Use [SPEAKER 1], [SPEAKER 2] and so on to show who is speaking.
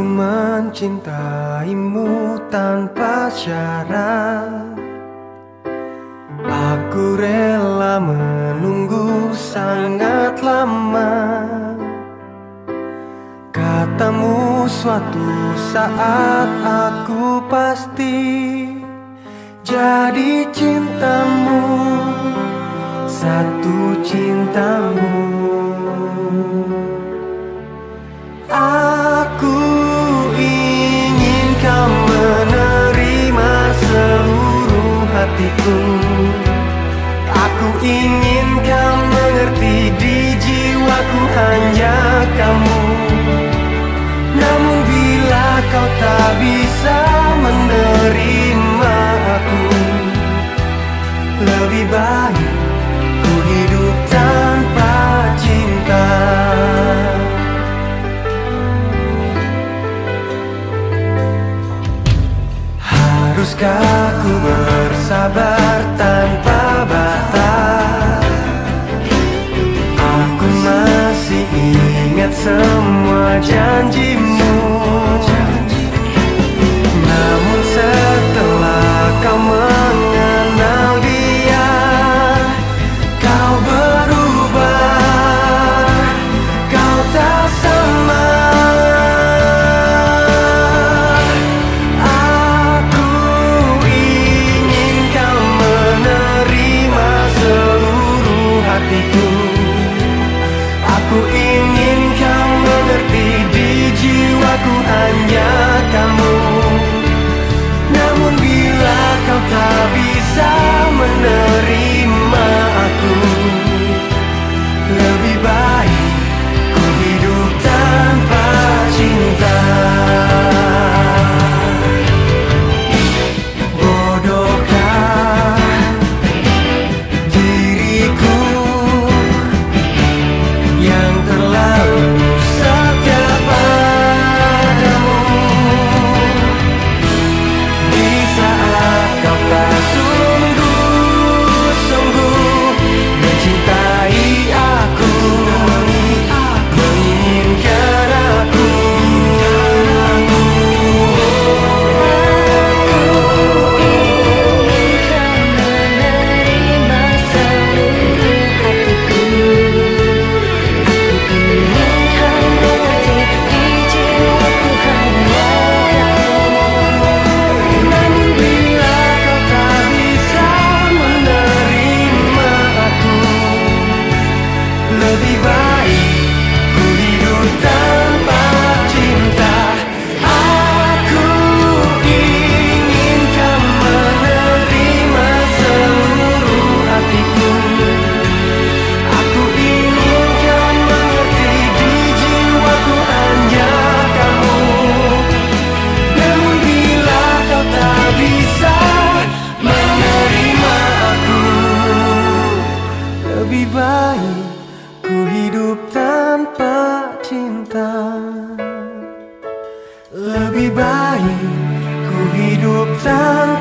[SPEAKER 1] Ku mencintaimu tanpa syarat. Aku rela menunggu sangat lama. Katamu suatu saat aku pasti Jadi cintamu Satu cintamu. Aku hatiku Aku ingin kau mengerti di jiwaku hanya kamu. Namun bila kau tak bisa Haruskah ku bersabar tanpa batas? hidup tanpa